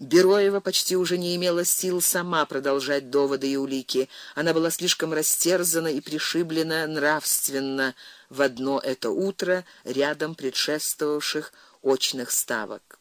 Бероева почти уже не имела сил сама продолжать доводы и улики. Она была слишком растерзана и пришиблена нравственно в одно это утро рядом предшествовавших очных ставок.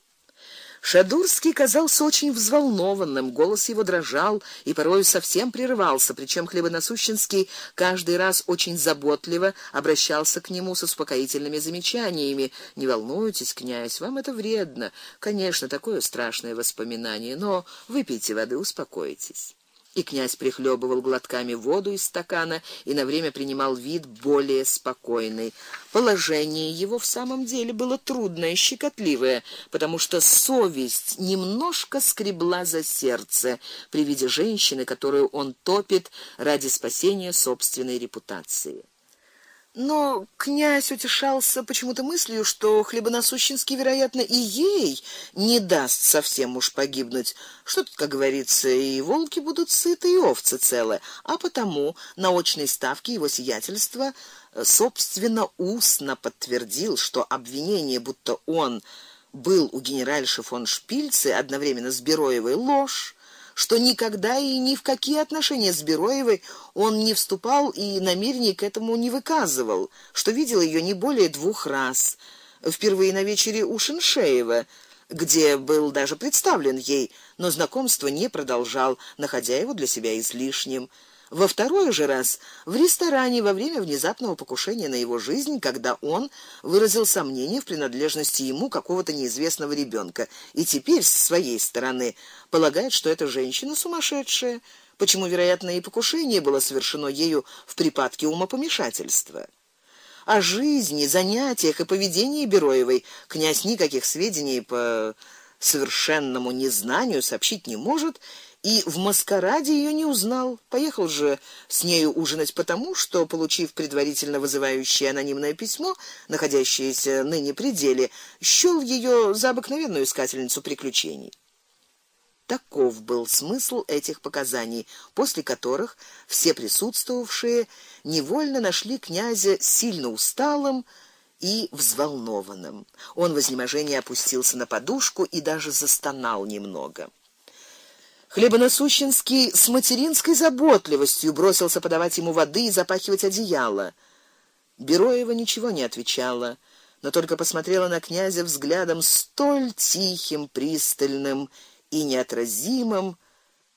Шадурский казался очень взволнованным, голос его дрожал и порой совсем прерывался, причем Хлебоносущенский каждый раз очень заботливо обращался к нему с успокоительными замечаниями: "Не волнуйтесь, князь, вам это вредно. Конечно, такое страшное воспоминание, но выпейте воды, успокойтесь" и князь прихлебывал глотками воду из стакана и на время принимал вид более спокойный. Положение его в самом деле было трудное и щекотливое, потому что совесть немножко скребла за сердце при виде женщины, которую он топит ради спасения собственной репутации. Но князь утешался почему-то мыслью, что Хлебоносущенский, вероятно, и ей не даст совсем уж погибнуть. Что тут, как говорится, и волки будут сыты, и овцы целы, а потому на очной ставке его сиятельство э, собственно устно подтвердил, что обвинение, будто он был у генеральши фон Шпильцы одновременно с Бероевой ложь что никогда и ни в какие отношения с Бероевой он не вступал и намерений к этому не выказывал, что видел ее не более двух раз. Впервые на вечере у Шиншеева, где был даже представлен ей, но знакомство не продолжал, находя его для себя излишним. Во второй же раз в ресторане во время внезапного покушения на его жизнь, когда он выразил сомнение в принадлежности ему какого-то неизвестного ребенка, и теперь с своей стороны полагает, что эта женщина сумасшедшая, почему, вероятно, и покушение было совершено ею в припадке умопомешательства. О жизни, занятиях и поведении Бероевой князь никаких сведений по совершенному незнанию сообщить не может и в маскараде ее не узнал. Поехал же с нею ужинать потому, что, получив предварительно вызывающее анонимное письмо, находящееся ныне при деле, счёл ее за обыкновенную искательницу приключений. Таков был смысл этих показаний, после которых все присутствовавшие невольно нашли князя сильно усталым и взволнованным. Он в изнеможении опустился на подушку и даже застонал немного. Хлебоносущенский с материнской заботливостью бросился подавать ему воды и запахивать одеяло. Бероева ничего не отвечала, но только посмотрела на князя взглядом столь тихим, пристальным и неотразимым,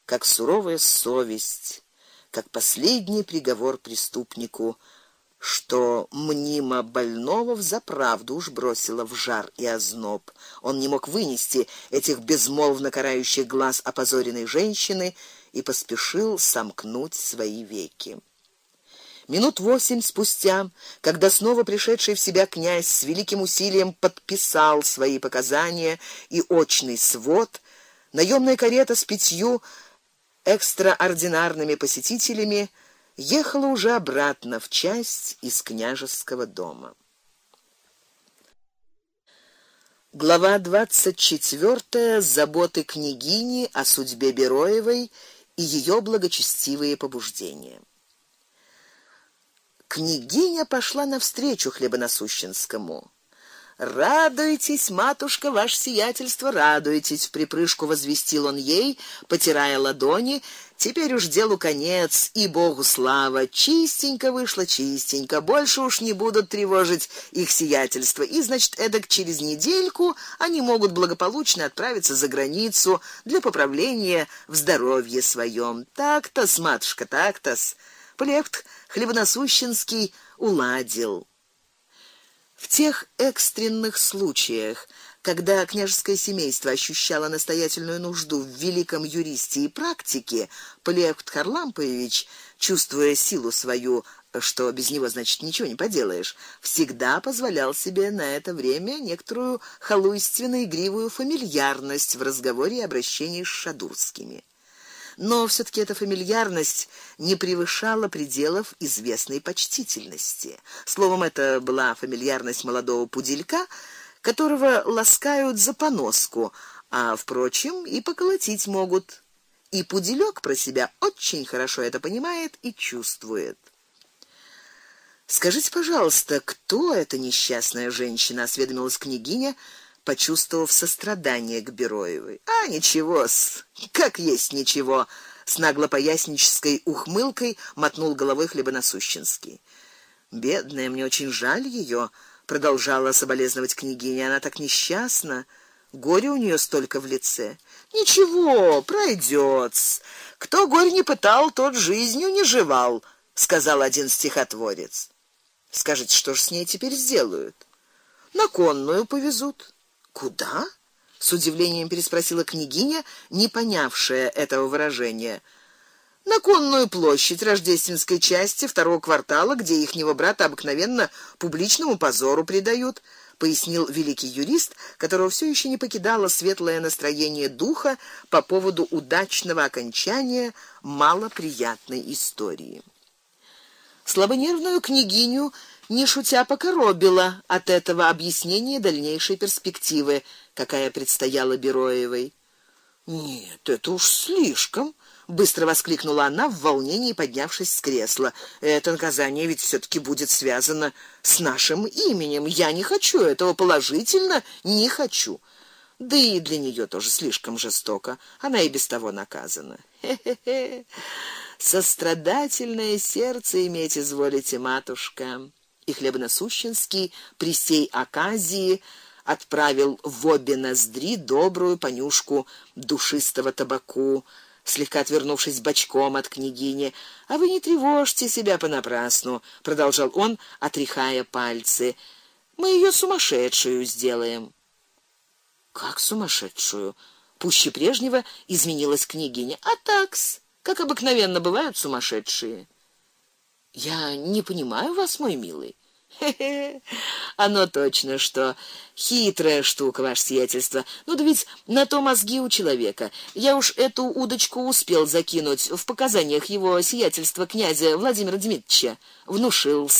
как суровая совесть, как последний приговор преступнику что мнимо больного в заправду уж бросило в жар и озноб. Он не мог вынести этих безмолвно карающих глаз опозоренной женщины и поспешил сомкнуть свои веки. Минут восемь спустя, когда снова пришедший в себя князь с великим усилием подписал свои показания и очный свод, наёмная карета с пятью экстраординарными посетителями ехала уже обратно в часть из княжеского дома. Глава двадцать четвертая. Заботы княгини о судьбе Бероевой и ее благочестивые побуждения. Княгиня пошла навстречу хлебоносущенскому. Радуйтесь, матушка, ваше сиятельство, радуйтесь, в припрыжку возвестил он ей, потирая ладони. Теперь уж делу конец, и Богу слава. Чистенько вышло, чистенько. Больше уж не будут тревожить их сиятельство. И значит, эдак через недельку они могут благополучно отправиться за границу для поправления в здоровье своем. Так-то, матушка, так-то. Плевт хлебоносущенский уладил. В тех экстренных случаях, когда княжеское семейство ощущало настоятельную нужду в великом юристе и практике, Полиакт Харлампович, чувствуя силу свою, что без него, значит, ничего не поделаешь, всегда позволял себе на это время некоторую халуйственную игривую фамильярность в разговоре и обращении с шадурскими но все таки эта фамильярность не превышала пределов известной почтительности. Словом, это была фамильярность молодого пуделька, которого ласкают за поноску, а впрочем, и поколотить могут. И пуделек про себя очень хорошо это понимает и чувствует. Скажите, пожалуйста, кто эта несчастная женщина, осведомилась княгиня, почувствовав сострадание к Бероевой. А ничего-с, как есть ничего, с наглопояснической ухмылкой мотнул головой Хлебоносущенский. Бедная, мне очень жаль ее, продолжала соболезновать княгиня. Она так несчастна, горе у нее столько в лице. Ничего, пройдет. Кто горе не пытал, тот жизнью не жевал, сказал один стихотворец. Скажите, что ж с ней теперь сделают? На конную повезут. Куда? с удивлением переспросила княгиня, не понявшая этого выражения. На конную площадь Рождественской части второго квартала, где ихнего брата обыкновенно публичному позору предают, пояснил великий юрист, которого все еще не покидало светлое настроение духа по поводу удачного окончания малоприятной истории. Слабонервную княгиню не шутя покоробила от этого объяснения дальнейшей перспективы, какая предстояла Бероевой. Нет, это уж слишком, быстро воскликнула она в волнении, поднявшись с кресла. Это наказание ведь все таки будет связано с нашим именем. Я не хочу этого положительно, не хочу. Да и для нее тоже слишком жестоко. Она и без того наказана. Хе-хе-хе. Сострадательное сердце иметь изволите, матушка и хлебоносущенский при сей оказии отправил в обе ноздри добрую понюшку душистого табаку, слегка отвернувшись бочком от княгини. А вы не тревожьте себя понапрасну, продолжал он, отряхая пальцы. Мы ее сумасшедшую сделаем. Как сумасшедшую? Пуще прежнего изменилась княгиня. А такс, как обыкновенно бывают сумасшедшие. Я не понимаю вас, мой милый. Хе-хе. Оно точно что хитрая штука, ваше сиятельство. Ну да ведь на то мозги у человека. Я уж эту удочку успел закинуть в показаниях его сиятельства князя Владимира Дмитриевича. Внушил,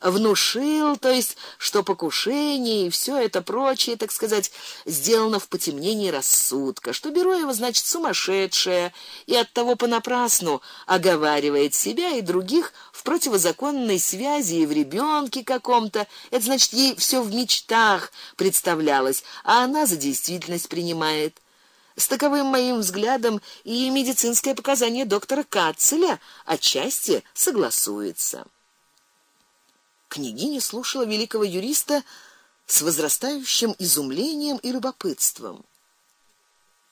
внушил, то есть, что покушение и все это прочее, так сказать, сделано в потемнении рассудка, что Бероева значит сумасшедшая и от того понапрасну оговаривает себя и других в противозаконной связи и в ребенке каком-то. Это значит, ей все в мечтах представлялось, а она за действительность принимает. С таковым моим взглядом и медицинское показание доктора Кацеля отчасти согласуется. Княгиня слушала великого юриста с возрастающим изумлением и любопытством.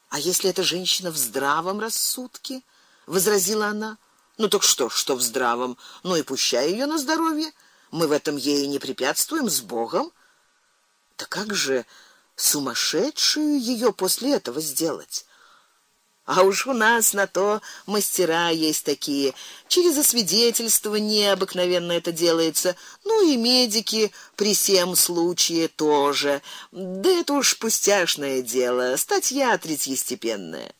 А если эта женщина в здравом рассудке, возразила она. Ну так что, что в здравом? Ну и пущай ее на здоровье. Мы в этом ей не препятствуем с Богом. Да как же сумасшедшую ее после этого сделать? А уж у нас на то мастера есть такие. Через освидетельствование обыкновенно это делается. Ну и медики при всем случае тоже. Да это уж пустяшное дело, статья третьестепенная.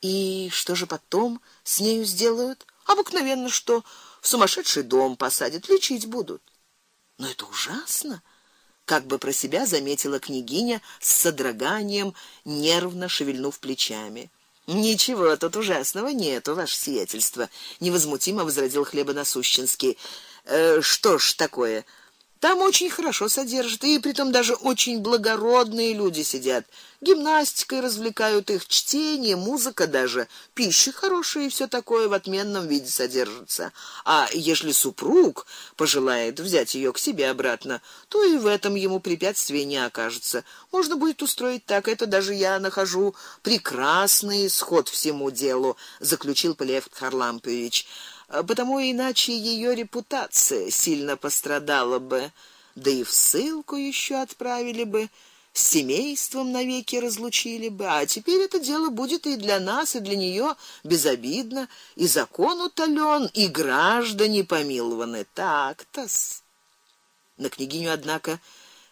И что же потом с нею сделают? Обыкновенно что в сумасшедший дом посадят, лечить будут. Но это ужасно как бы про себя заметила княгиня с содроганием, нервно шевельнув плечами. Ничего тут ужасного нету, ваше сиятельство, невозмутимо возразил хлебоносущенский. Э, что ж такое? Там очень хорошо содержат, и притом даже очень благородные люди сидят. Гимнастикой развлекают их, чтение, музыка даже, пища хорошая и все такое в отменном виде содержится. А если супруг пожелает взять ее к себе обратно, то и в этом ему препятствия не окажется. Можно будет устроить так, это даже я нахожу прекрасный исход всему делу, заключил Полев Харлампович. А потому иначе ее репутация сильно пострадала бы, да и в ссылку еще отправили бы, с семейством навеки разлучили бы. А теперь это дело будет и для нас, и для нее безобидно, и закон утолен, и граждане помилованы. Так-то-с. На княгиню однако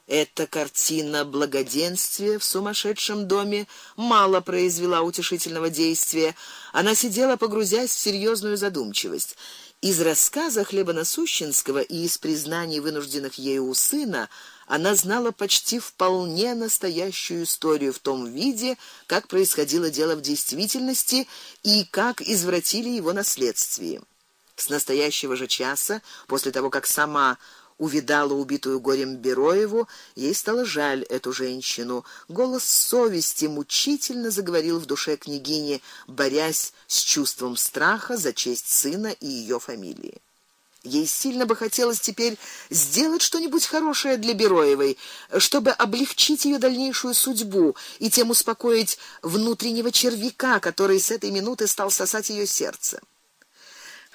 эта картина благоденствия в сумасшедшем доме мало произвела утешительного действия. Она сидела, погрузясь в серьезную задумчивость. Из рассказа Хлебоносущенского и из признаний вынужденных ею у сына она знала почти вполне настоящую историю в том виде, как происходило дело в действительности и как извратили его наследствие. С настоящего же часа, после того, как сама увидала убитую горем Бероеву, ей стало жаль эту женщину. Голос совести мучительно заговорил в душе княгини, борясь с чувством страха за честь сына и ее фамилии. Ей сильно бы хотелось теперь сделать что-нибудь хорошее для Бероевой, чтобы облегчить ее дальнейшую судьбу и тем успокоить внутреннего червяка, который с этой минуты стал сосать ее сердце.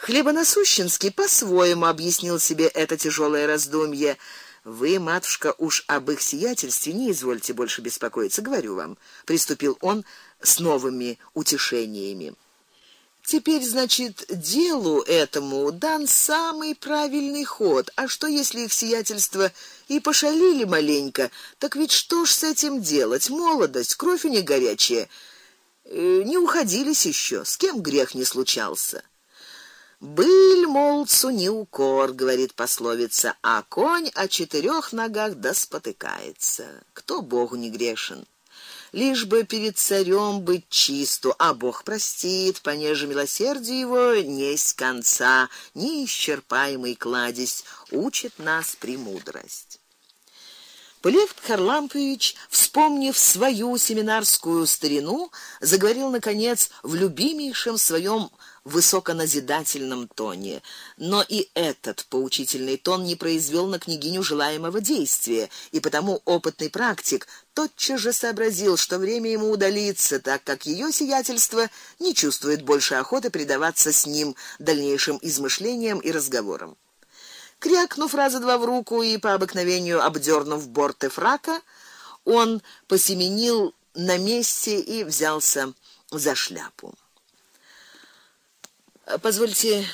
Хлебоносущенский по-своему объяснил себе это тяжелое раздумье. Вы, матушка, уж об их сиятельстве не извольте больше беспокоиться, говорю вам, приступил он с новыми утешениями. Теперь, значит, делу этому дан самый правильный ход. А что если их сиятельство и пошалили маленько? Так ведь что ж с этим делать? Молодость, кровь у них горячая. Э, не уходились еще, с кем грех не случался. Быль молцу не укор, говорит пословица, а конь о четырех ногах да спотыкается. Кто Богу не грешен? лишь бы перед царем быть чисту, а Бог простит, понеже милосердие его несть конца, неисчерпаемый кладезь, учит нас премудрость. Полев Харлампович, вспомнив свою семинарскую старину, заговорил наконец в любимейшем своем высоконазидательном тоне, но и этот поучительный тон не произвел на княгиню желаемого действия, и потому опытный практик тотчас же сообразил, что время ему удалиться, так как ее сиятельство не чувствует больше охоты предаваться с ним дальнейшим измышлениям и разговорам. Крякнув раза два в руку и по обыкновению обдернув борты фрака, он посеменил на месте и взялся за шляпу. Позвольте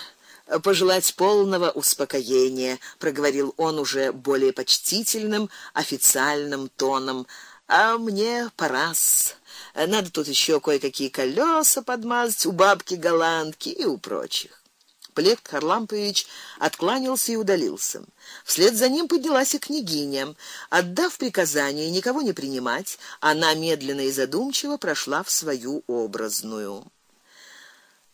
пожелать полного успокоения, проговорил он уже более почтительным, официальным тоном. А мне пора. Надо тут еще кое-какие колеса подмазать у бабки голландки и у прочих. Плек Харлампович откланялся и удалился. Вслед за ним поднялась и княгиня. Отдав приказание никого не принимать, она медленно и задумчиво прошла в свою образную.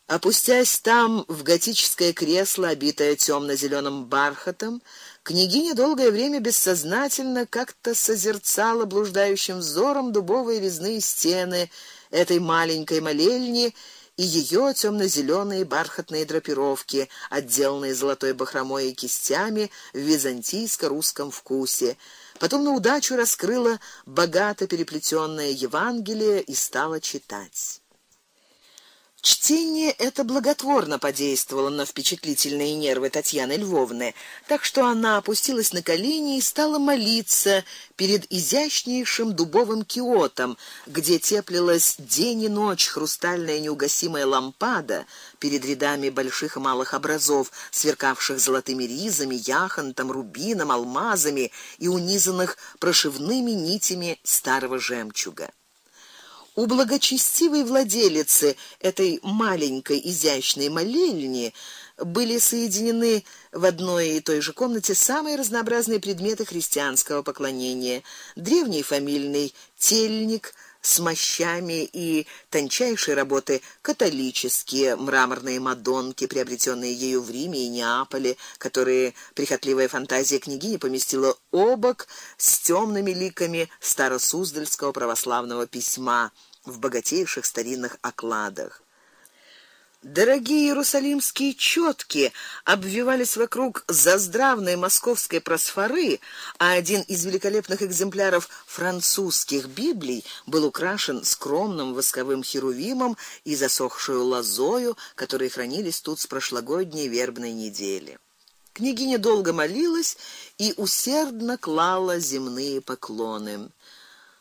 Опустясь там в готическое кресло, обитое темно зеленым бархатом, княгиня долгое время бессознательно как-то созерцала блуждающим взором дубовые резные стены этой маленькой молельни и ее темно зеленые бархатные драпировки, отделанные золотой бахромой и кистями в византийско-русском вкусе. Потом на удачу раскрыла богато переплетенное Евангелие и стала читать. Чтение это благотворно подействовало на впечатлительные нервы Татьяны Львовны, так что она опустилась на колени и стала молиться перед изящнейшим дубовым киотом, где теплилась день и ночь хрустальная неугасимая лампада перед рядами больших и малых образов, сверкавших золотыми ризами, яхонтом, рубином, алмазами и унизанных прошивными нитями старого жемчуга. У благочестивой владелицы этой маленькой изящной молельни были соединены в одной и той же комнате самые разнообразные предметы христианского поклонения: древний фамильный тельник с мощами и тончайшей работы католические мраморные мадонки, приобретенные ею в Риме и Неаполе, которые прихотливая фантазия княгини поместила обок с темными ликами старосуздальского православного письма в богатейших старинных окладах. Дорогие иерусалимские четки обвивались вокруг заздравной московской просфоры, а один из великолепных экземпляров французских Библий был украшен скромным восковым херувимом и засохшую лозою, которые хранились тут с прошлогодней вербной недели. Княгиня долго молилась и усердно клала земные поклоны.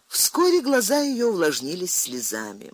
Вскоре глаза ее увлажнились слезами.